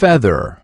feather.